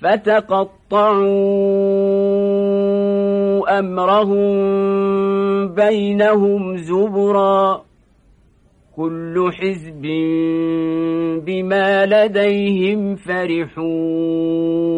فتقطعوا أمرهم بينهم زبرا كل حزب بما لديهم فرحون